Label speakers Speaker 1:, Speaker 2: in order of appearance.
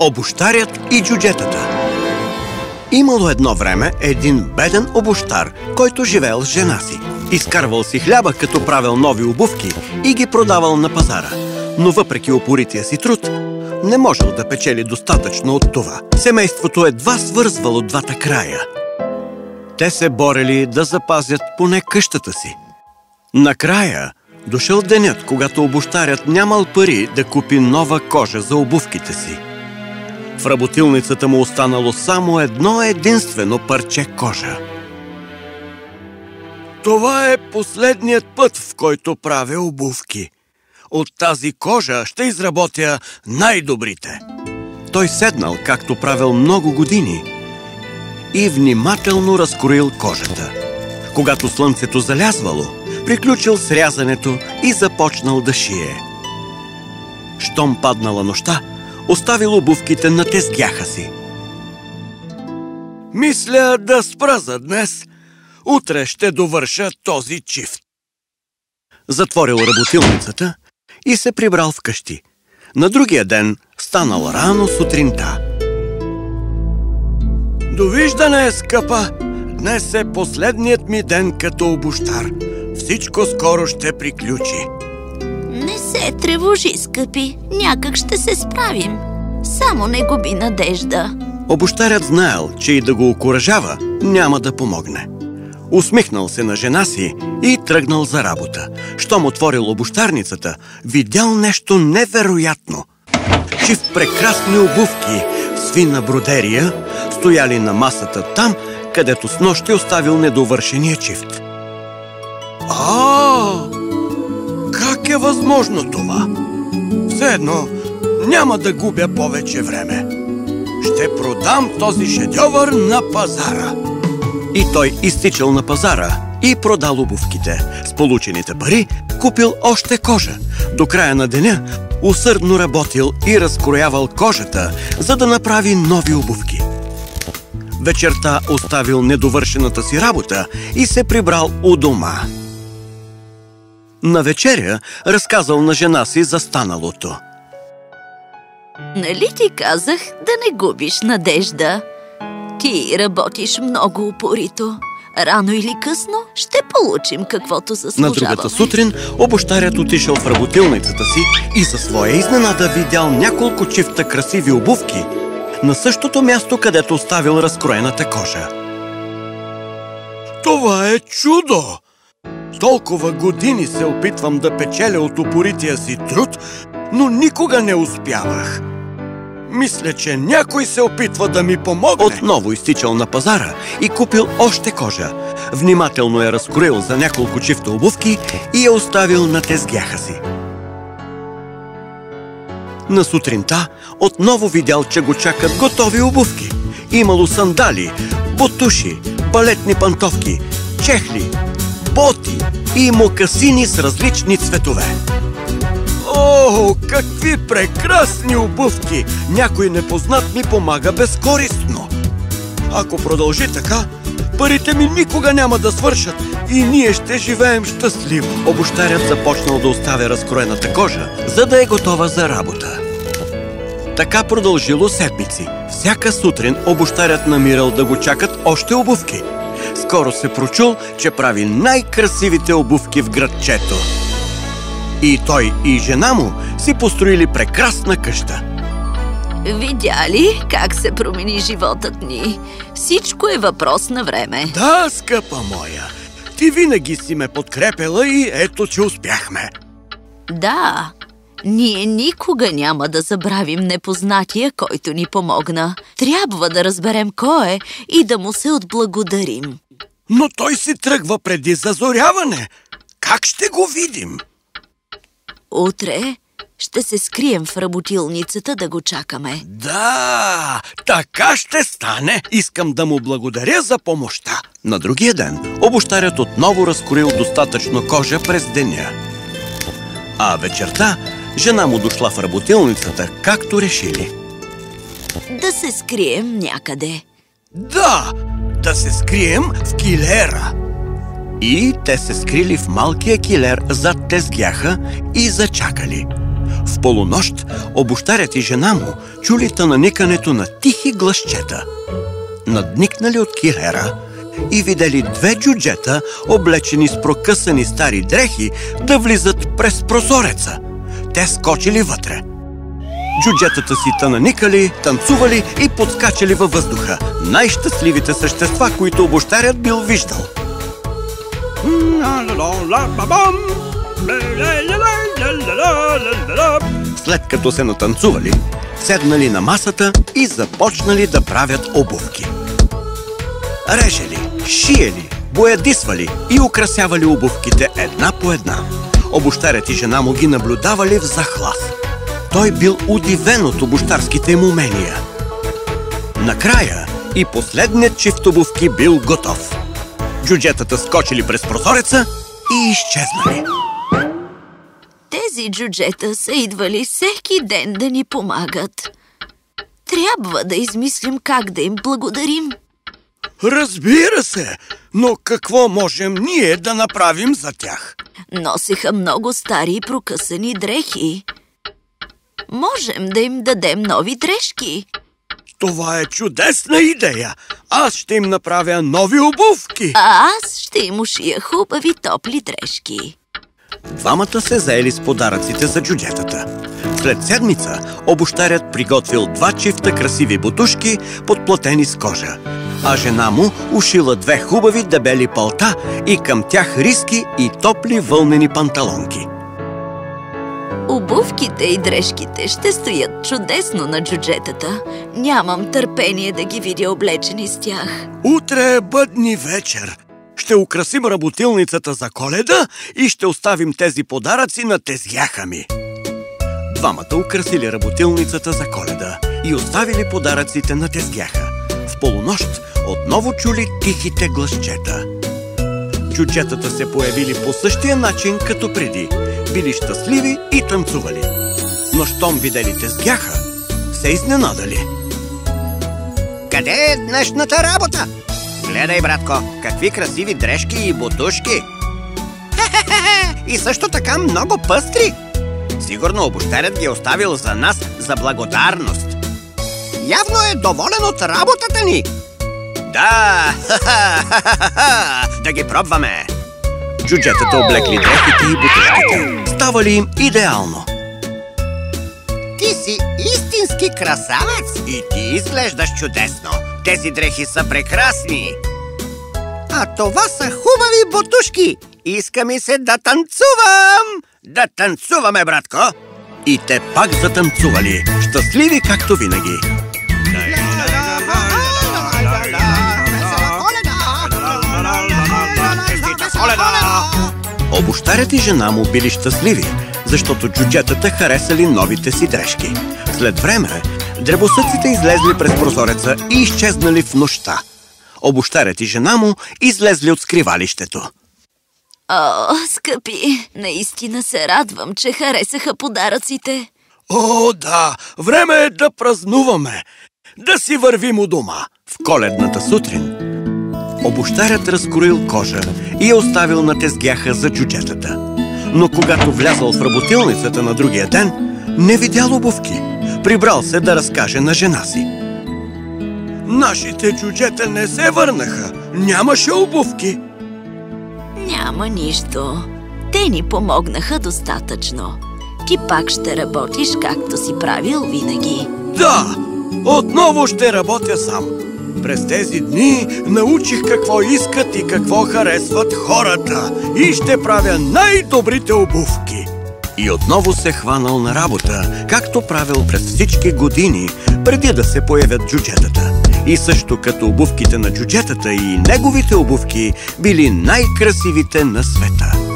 Speaker 1: Обощарят и джуджетата Имало едно време един беден обощар, който живеел с жена си. Изкарвал си хляба, като правил нови обувки и ги продавал на пазара. Но въпреки упорития си труд, не можел да печели достатъчно от това. Семейството едва свързвало двата края. Те се борели да запазят поне къщата си. Накрая дошъл денят, когато обощарят нямал пари да купи нова кожа за обувките си. В работилницата му останало само едно единствено парче кожа. Това е последният път, в който правя обувки. От тази кожа ще изработя най-добрите. Той седнал, както правил много години, и внимателно разкроил кожата. Когато слънцето залязвало, приключил срязането и започнал да шие. Щом паднала нощта, оставил обувките на тезгяха си. Мисля да спра за днес. Утре ще довърша този чифт. Затворил работилницата и се прибрал вкъщи. На другия ден станал рано сутринта. Довиждане, скъпа! Днес е последният ми ден като обощар. Всичко скоро ще приключи.
Speaker 2: Не се тревожи, скъпи. Някак ще се справим. Само не губи надежда.
Speaker 1: Обощарят знаел, че и да го окоръжава, няма да помогне. Усмихнал се на жена си и тръгнал за работа. Щом отворил обощарницата, видял нещо невероятно. Чиф прекрасни обувки, свина бродерия, стояли на масата там, където с нощи оставил недовършения чифт. Е възможно това? Все едно няма да губя повече време. Ще продам този шедьовър на пазара. И той изтичал на пазара и продал обувките. С получените пари купил още кожа. До края на деня усърдно работил и разкроявал кожата, за да направи нови обувки. Вечерта оставил недовършената си работа и се прибрал у дома. На вечеря разказал на жена си за станалото.
Speaker 2: Нали ти казах да не губиш надежда? Ти работиш много упорито. Рано или късно ще получим каквото заслужаваме.
Speaker 1: На другата сутрин обощарят отишъл в работилницата си и със своя изненада видял няколко чифта красиви обувки на същото място, където оставил разкроената кожа. Това е чудо! Толкова години се опитвам да печеля от упорития си труд, но никога не успявах. Мисля, че някой се опитва да ми помогне. Отново изтичал на пазара и купил още кожа. Внимателно я разкроил за няколко чифта обувки и я оставил на тезгяха си. На сутринта отново видял, че го чакат готови обувки. Имало сандали, бутуши, балетни пантовки, чехли, боти и мокасини с различни цветове. О, какви прекрасни обувки! Някой непознат ми помага безкористно. Ако продължи така, парите ми никога няма да свършат и ние ще живеем щастливо. Обощарят започнал да оставя разкроената кожа, за да е готова за работа. Така продължило седмици. Всяка сутрин обощарят намирал да го чакат още обувки. Скоро се прочул, че прави най-красивите обувки в градчето. И той и жена му си построили прекрасна къща.
Speaker 2: Видя ли как се промени животът ни? Всичко е въпрос на време.
Speaker 1: Да, скъпа моя. Ти винаги си ме подкрепила и ето, че успяхме.
Speaker 2: Да, ние никога няма да забравим непознатия, който ни помогна. Трябва да разберем кой е и да му се отблагодарим.
Speaker 1: Но той си тръгва преди зазоряване. Как ще го видим?
Speaker 2: Утре ще се скрием в работилницата да го чакаме.
Speaker 1: Да, така ще стане. Искам да му благодаря за помощта. На другия ден обощарят отново разкорил достатъчно кожа през деня. А вечерта жена му дошла в работилницата, както решили.
Speaker 2: Да се скрием някъде.
Speaker 1: Да, да се скрием в килера. И те се скрили в малкия килер зад тезгяха и зачакали. В полунощ обощарят и жена му чули наникането на тихи гласчета. Надникнали от килера и видели две джуджета, облечени с прокъсани стари дрехи, да влизат през прозореца. Те скочили вътре. Джуджетата си тананикали, танцували и подскачали във въздуха. Най-щастливите същества, които обощарят бил виждал. След като се натанцували, седнали на масата и започнали да правят обувки. Режели, шиели, боядисвали и украсявали обувките една по една. Обощарят и жена му ги наблюдавали в захлас. Той бил удивен от обощарските им умения. Накрая и последният чифт обувки бил готов. Джуджетата скочили през прозореца и изчезнали.
Speaker 2: Тези джуджета са идвали всеки ден да ни помагат. Трябва да измислим как да им благодарим.
Speaker 1: Разбира се, но какво можем ние да направим за тях?
Speaker 2: Носиха много стари и прокъсани дрехи. Можем да им дадем нови дрежки.
Speaker 1: Това е чудесна идея! Аз ще им направя нови обувки!
Speaker 2: А аз ще им ушия хубави топли дрежки.
Speaker 1: Двамата се заели с подаръците за джуджетата. След седмица обощарят приготвил два чифта красиви бутушки, подплатени с кожа. А жена му ушила две хубави дебели палта и към тях риски и топли вълнени панталонки.
Speaker 2: Обувките и дрежките ще стоят чудесно на джуджетата. Нямам търпение да ги видя облечени с тях.
Speaker 1: Утре е бъдни вечер. Ще украсим работилницата за коледа и ще оставим тези подаръци на тезяха ми. Двамата украсили работилницата за коледа и оставили подаръците на тезгяха. В полунощ отново чули тихите гласчета. Чучетата се появили по същия начин, като преди. Били щастливи и танцували. Но щом видели тезгяха, се изненадали.
Speaker 3: Къде е днешната работа? Гледай, братко, какви красиви дрежки и бутушки! И също така много пъстри! Сигурно обощарят ги е оставил за нас за благодарност. Явно е доволен от работата ни. Да, да ги пробваме.
Speaker 1: Джуджетата облекли дрехите и бутушките. Ставали им идеално.
Speaker 3: Ти си истински красавец и ти изглеждаш чудесно. Тези дрехи са прекрасни. А това са хубави бутушки. Иска ми се да танцувам. Да танцуваме, братко.
Speaker 1: И те пак затанцували, щастливи както винаги. Обощарят и жена му били щастливи, защото джуджетата харесали новите си дрежки. След време, дребосъците излезли през прозореца и изчезнали в нощта. Обощарят и жена му излезли от скривалището.
Speaker 2: О, скъпи, наистина се радвам, че харесаха подаръците.
Speaker 1: О, да! Време е да празнуваме! Да си вървим у дома! В коледната сутрин обощарят разкроил кожа и я оставил на тезгяха за джуджетата. Но когато влязал в работилницата на другия ден, не видял обувки. Прибрал се да разкаже на жена си. Нашите джуджета не се върнаха. Нямаше обувки.
Speaker 2: Няма нищо. Те ни помогнаха достатъчно. Ти пак ще работиш, както си правил винаги.
Speaker 1: Да! Отново ще работя сам. През тези дни научих какво искат и какво харесват хората и ще правя най-добрите обувки. И отново се хванал на работа, както правил през всички години, преди да се появят джуджетата. И също като обувките на джуджетата и неговите обувки били най-красивите на света.